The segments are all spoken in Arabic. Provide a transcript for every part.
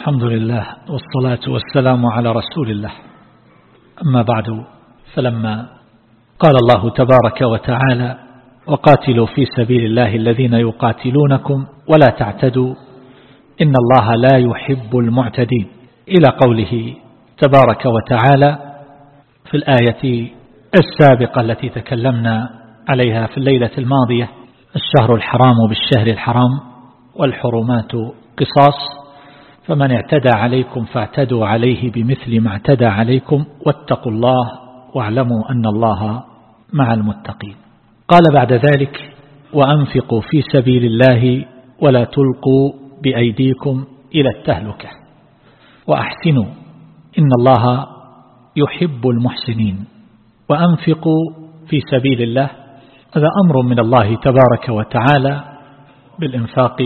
الحمد لله والصلاة والسلام على رسول الله. أما بعد فلما قال الله تبارك وتعالى وقاتلوا في سبيل الله الذين يقاتلونكم ولا تعتدوا إن الله لا يحب المعتدين. إلى قوله تبارك وتعالى في الآية السابقة التي تكلمنا عليها في الليلة الماضية الشهر الحرام بالشهر الحرام والحرمات قصاص. فمن اعتدى عليكم فاعتدوا عليه بمثل ما اعتدى عليكم واتقوا الله واعلموا أن الله مع المتقين. قال بعد ذلك وأنفقوا في سبيل الله ولا تلقوا بأيديكم إلى التهلكة. وأحسنوا إن الله يحب المحسنين. وأنفقوا في سبيل الله هذا أمر من الله تبارك وتعالى بالإنفاق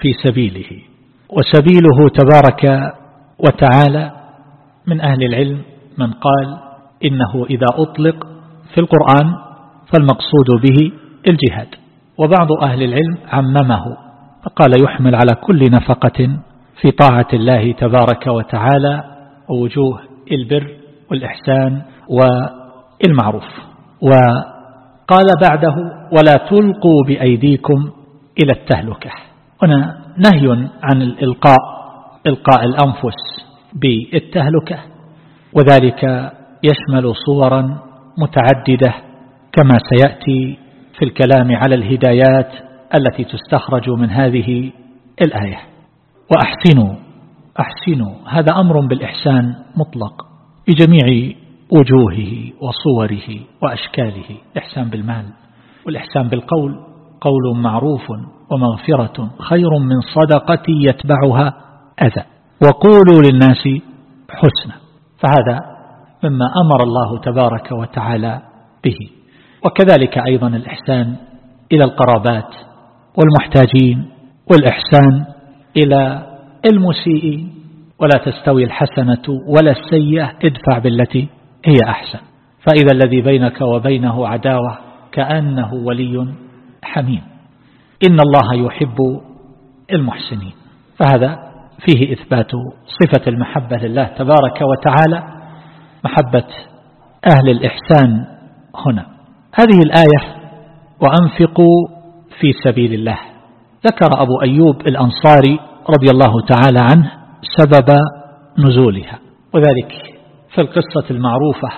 في سبيله. وسبيله تبارك وتعالى من أهل العلم من قال إنه إذا أطلق في القرآن فالمقصود به الجهاد وبعض أهل العلم عممه فقال يحمل على كل نفقة في طاعة الله تبارك وتعالى ووجوه البر والإحسان والمعروف. وقال بعده ولا تلقوا بأيديكم إلى التهلكة. هنا نهي عن الإلقاء إلقاء الأنفس بالتهلكة وذلك يشمل صورا متعددة كما سيأتي في الكلام على الهدايات التي تستخرج من هذه الآية. وأحسنوا أحسنوا هذا أمر بالإحسان مطلق بجميع وجوهه وصوره وأشكاله الإحسان بالمال والإحسان بالقول قول معروف ومغفرة خير من صدقة يتبعها أذى. وقولوا للناس حسنا فهذا مما أمر الله تبارك وتعالى به. وكذلك أيضا الإحسان إلى القرابات والمحتاجين والإحسان إلى المسيئين ولا تستوي الحسنة ولا السيئة ادفع بالتي هي أحسن. فإذا الذي بينك وبينه عداوة كأنه ولي حميم. إن الله يحب المحسنين. فهذا فيه إثبات صفة المحبة لله تبارك وتعالى محبة أهل الإحسان هنا. هذه الآية وأنفقوا في سبيل الله. ذكر أبو أيوب الأنصاري رضي الله تعالى عنه سبب نزولها. وذلك في القصة المعروفة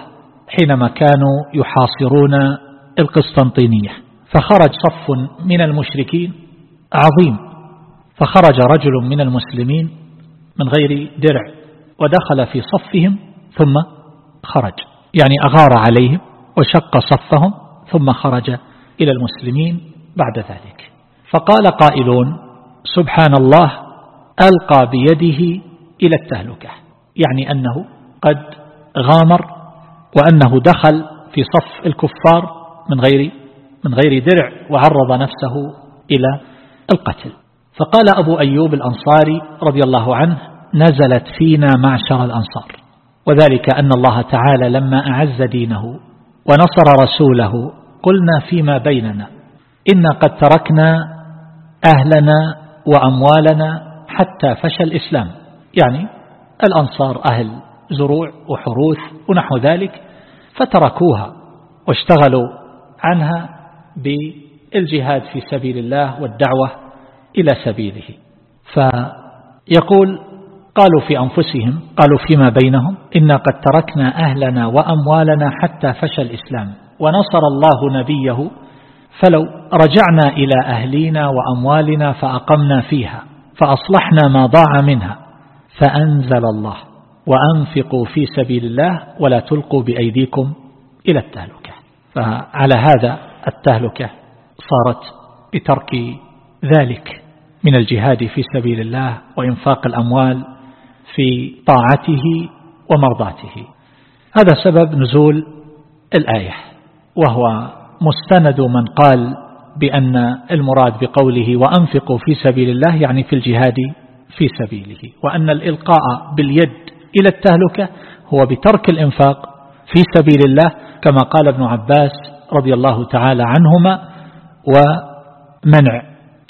حينما كانوا يحاصرون القسطنطينية. فخرج صف من المشركين عظيم. فخرج رجل من المسلمين من غير درع ودخل في صفهم ثم خرج. يعني أغار عليهم وشق صفهم ثم خرج إلى المسلمين بعد ذلك. فقال قائلون سبحان الله ألقى بيده إلى التهلكة. يعني أنه قد غامر وأنه دخل في صف الكفار من غير من غير درع وعرض نفسه إلى القتل. فقال أبو أيوب الأنصاري رضي الله عنه نزلت فينا معشر الأنصار وذلك أن الله تعالى لما أعز دينه ونصر رسوله قلنا فيما بيننا إنا قد تركنا أهلنا وأموالنا حتى فشى الإسلام. يعني الأنصار أهل زروع وحروث ونحو ذلك فتركوها واشتغلوا عنها بالجهاد في سبيل الله والدعوة إلى سبيله. فيقول قالوا في أنفسهم قالوا فيما بينهم إنا قد تركنا أهلنا وأموالنا حتى فشى الإسلام ونصر الله نبيه فلو رجعنا إلى أهلنا وأموالنا فأقمنا فيها فأصلحنا ما ضاع منها فأنزل الله. وأنفقوا في سبيل الله ولا تلقوا بأيديكم إلى التهلكة. فعلى هذا التهلكة صارت بترك ذلك من الجهاد في سبيل الله وإنفاق الأموال في طاعته ومرضاته. هذا سبب نزول الآية وهو مستند من قال بأن المراد بقوله وأنفقوا في سبيل الله يعني في الجهاد في سبيله وأن الإلقاء باليد إلى التهلكة هو بترك الإنفاق في سبيل الله كما قال ابن عباس رضي الله تعالى عنهما ومنع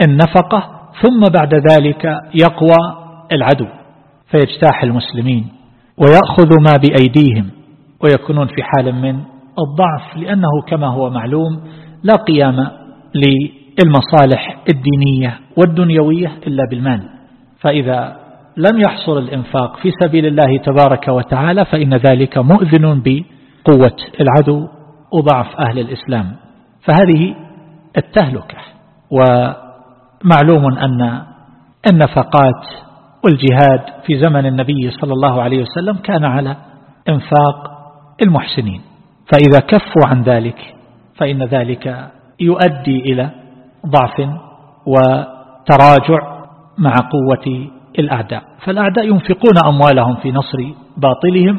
النفقة ثم بعد ذلك يقوى العدو فيجتاح المسلمين ويأخذ ما بأيديهم ويكونون في حال من الضعف لأنه كما هو معلوم لا قيام للمصالح الدينية والدنيوية إلا بالمال. فإذا لم يحصل الإنفاق في سبيل الله تبارك وتعالى فإن ذلك مؤذن بقوة العدو وضعف أهل الإسلام فهذه التهلكة. ومعلوم أن النفقات والجهاد في زمن النبي صلى الله عليه وسلم كان على إنفاق المحسنين. فإذا كفوا عن ذلك فإن ذلك يؤدي إلى ضعف وتراجع مع قوة الأعداء. فالأعداء ينفقون أموالهم في نصر باطلهم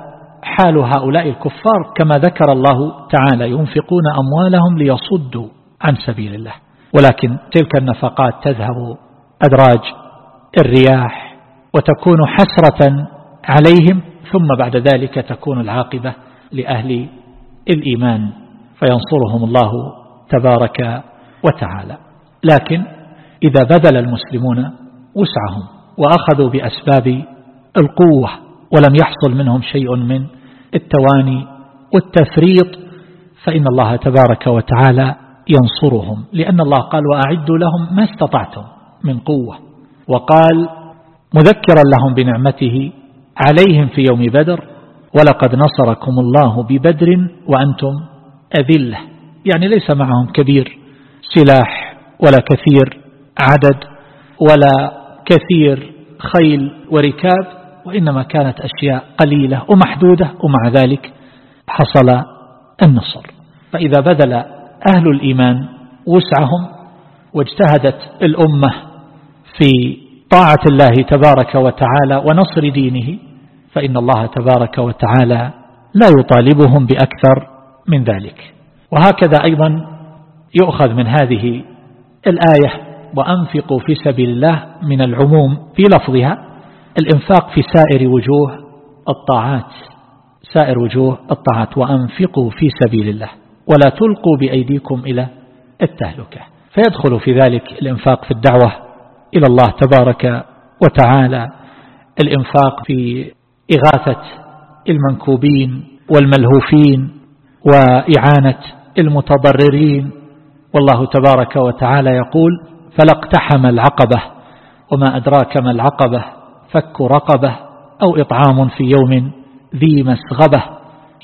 حال هؤلاء الكفار كما ذكر الله تعالى ينفقون أموالهم ليصدوا عن سبيل الله. ولكن تلك النفقات تذهب أدراج الرياح وتكون حسرة عليهم ثم بعد ذلك تكون العاقبة لأهل الإيمان. فينصرهم الله تبارك وتعالى. لكن إذا بذل المسلمون وسعهم وأخذوا بأسباب القوة ولم يحصل منهم شيء من التواني والتفريط فإن الله تبارك وتعالى ينصرهم لأن الله قال وأعدوا لهم ما استطعتم من قوة وقال مذكرا لهم بنعمته عليهم في يوم بدر ولقد نصركم الله ببدر وأنتم أذلة يعني ليس معهم كبير سلاح ولا كثير عدد ولا كثير خيل وركاب وإنما كانت أشياء قليلة ومحدودة ومع ذلك حصل النصر. فإذا بذل أهل الإيمان وسعهم واجتهدت الأمة في طاعة الله تبارك وتعالى ونصر دينه فإن الله تبارك وتعالى لا يطالبهم بأكثر من ذلك. وهكذا أيضا يؤخذ من هذه الآية وأنفقوا في سبيل الله من العموم في لفظها. الإنفاق في سائر وجوه الطاعات سائر وجوه الطاعات وأنفقوا في سبيل الله ولا تلقوا بأيديكم إلى التهلكة. فيدخل في ذلك الإنفاق في الدعوة إلى الله تبارك وتعالى الإنفاق في إغاثة المنكوبين والملهوفين وإعانة المتضررين. والله تبارك وتعالى يقول فلا العقبة وما أدراك ما العقبة فك رقبة أو إطعام في يوم ذي مسغبة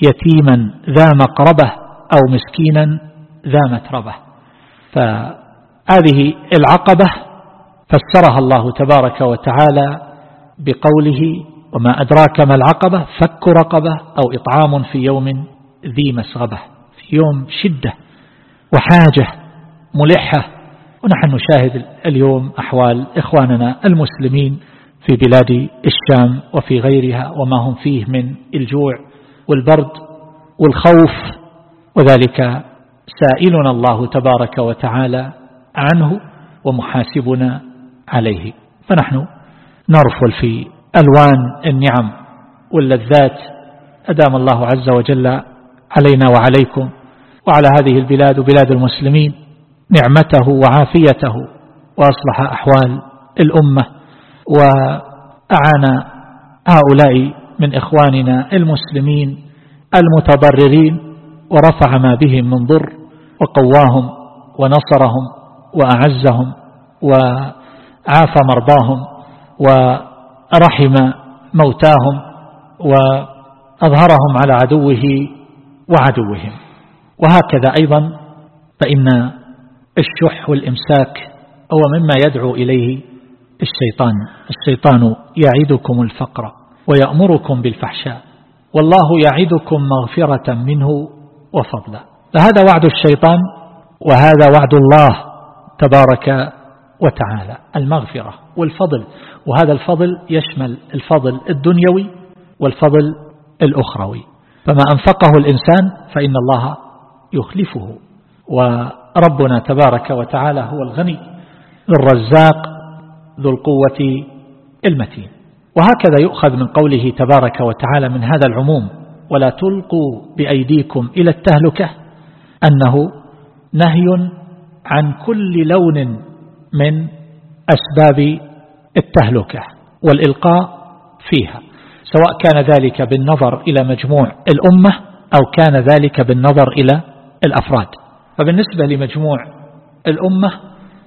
يتيما ذا مقربة أو مسكينا ذا متربة. فهذه العقبة فسرها الله تبارك وتعالى بقوله وما أدراك ما العقبة؟ فك رقبة أو إطعام في يوم ذي مسغبة. في يوم شدة وحاجة ملحة. ونحن نشاهد اليوم أحوال إخواننا المسلمين في بلاد الشام وفي غيرها وما هم فيه من الجوع والبرد والخوف وذلك سائلنا الله تبارك وتعالى عنه ومحاسبنا عليه. فنحن نرفل في ألوان النعم واللذات. أدام الله عز وجل علينا وعليكم وعلى هذه البلاد وبلاد المسلمين نعمته وعافيته وأصلح أحوال الأمة. وأعان هؤلاء من إخواننا المسلمين المتضررين ورفع ما بهم من ضر وقواهم ونصرهم وأعزهم وعافى مرضاهم ورحم موتاهم وأظهرهم على عدوه وعدوهم. وهكذا أيضا فإن الشح والإمساك هو مما يدعو إليه الشيطان. الشيطان يعدكم الفقر ويأمركم بالفحشاء. والله يعدكم مغفرة منه وفضلا. فهذا وعد الشيطان وهذا وعد الله تبارك وتعالى. المغفرة والفضل. وهذا الفضل يشمل الفضل الدنيوي والفضل الأخروي. فما أنفقه الإنسان فإن الله يخلفه. وربنا تبارك وتعالى هو الغني الرزاق ذو القوة المتين. وهكذا يؤخذ من قوله تبارك وتعالى من هذا العموم ولا تلقوا بأيديكم إلى التهلكة أنه نهي عن كل لون من أسباب التهلكة والإلقاء فيها سواء كان ذلك بالنظر إلى مجموع الأمة أو كان ذلك بالنظر إلى الأفراد. فبالنسبة لمجموع الأمة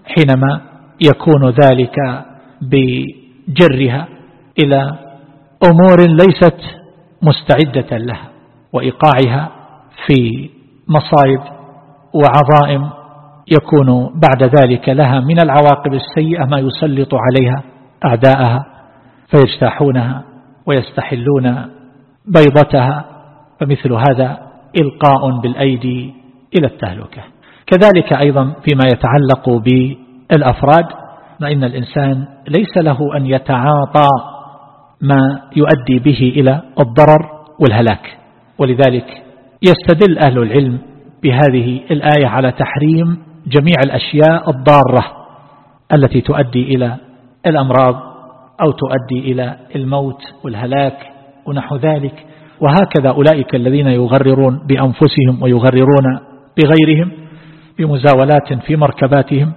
حينما يكون ذلك بجرها إلى أمور ليست مستعدة لها وإيقاعها في مصائب وعظائم يكون بعد ذلك لها من العواقب السيئة ما يسلط عليها أعداءها فيجتاحونها ويستحلون بيضتها فمثل هذا إلقاء بالأيدي إلى التهلكة. كذلك أيضا فيما يتعلق بالأفراد فإن الإنسان ليس له أن يتعاطى ما يؤدي به إلى الضرر والهلاك. ولذلك يستدل أهل العلم بهذه الآية على تحريم جميع الأشياء الضارة التي تؤدي إلى الأمراض أو تؤدي إلى الموت والهلاك ونحو ذلك. وهكذا أولئك الذين يغررون بأنفسهم ويغررون بغيرهم بمزاولات في مركباتهم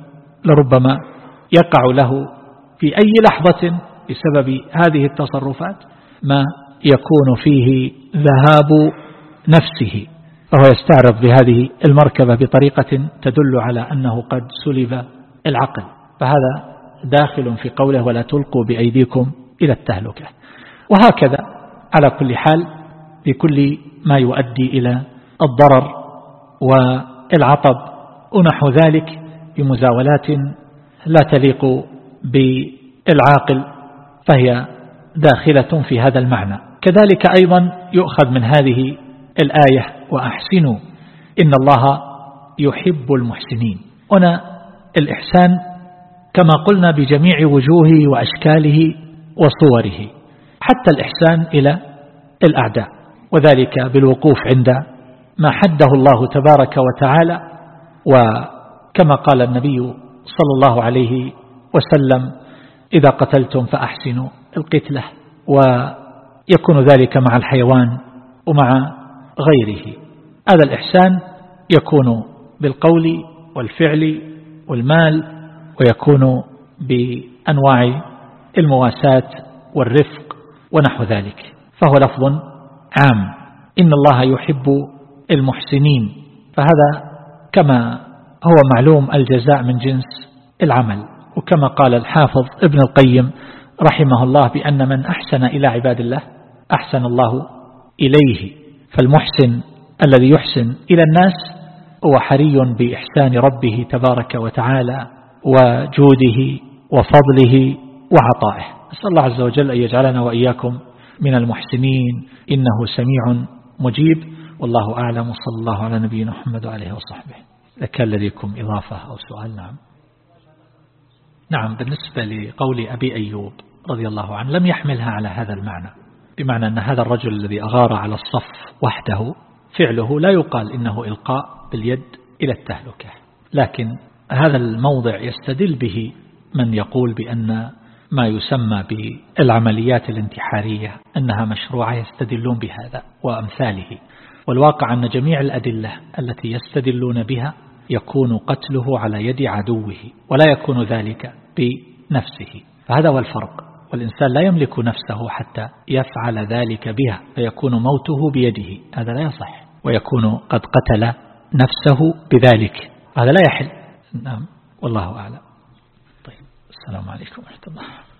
لربما يقع له في أي لحظة بسبب هذه التصرفات ما يكون فيه ذهاب نفسه فهو يستعرض بهذه المركبة بطريقة تدل على أنه قد سلب العقل فهذا داخل في قوله ولا تلقوا بأيديكم إلى التهلكة وهكذا على كل حال بكل ما يؤدي إلى الضرر والعطب ونحو ذلك. بمزاولات لا تليق بالعاقل فهي داخلة في هذا المعنى. كذلك أيضا يؤخذ من هذه الآية وأحسنوا إن الله يحب المحسنين. هنا الإحسان كما قلنا بجميع وجوهه وأشكاله وصوره حتى الإحسان إلى الأعداء وذلك بالوقوف عند ما حده الله تبارك وتعالى وكما قال النبي صلى الله عليه وسلم إذا قتلتم فأحسنوا القتلة ويكون ذلك مع الحيوان ومع غيره. هذا الإحسان يكون بالقول والفعل والمال ويكون بأنواع المواساة والرفق ونحو ذلك. فهو لفظ عام. إن الله يحب المحسنين. فهذا كما هو معلوم الجزاء من جنس العمل. وكما قال الحافظ ابن القيم رحمه الله بأن من أحسن إلى عباد الله أحسن الله إليه. فالمحسن الذي يحسن إلى الناس هو حري بإحسان ربه تبارك وتعالى وجوده وفضله وعطائه. أسأل الله عز وجل أن يجعلنا وإياكم من المحسنين. إنه سميع مجيب. والله أعلم. وصلى الله على نبينا محمد وعليه وصحبه. لكان لديكم إضافة أو سؤال؟ نعم. نعم بالنسبة لقول أبي أيوب رضي الله عنه لم يحملها على هذا المعنى بمعنى أن هذا الرجل الذي أغار على الصف وحده فعله لا يقال إنه إلقاء باليد إلى التهلكة لكن هذا الموضع يستدل به من يقول بأن ما يسمى بالعمليات الانتحارية أنها مشروعة يستدلون بهذا وأمثاله. والواقع أن جميع الأدلة التي يستدلون بها يكون قتله على يد عدوه ولا يكون ذلك بنفسه. فهذا هو الفرق. والإنسان لا يملك نفسه حتى يفعل ذلك بها فيكون موته بيده. هذا لا يصح. ويكون قد قتل نفسه بذلك. هذا لا يحل. نعم والله أعلم. السلام علیکم و رحمت الله.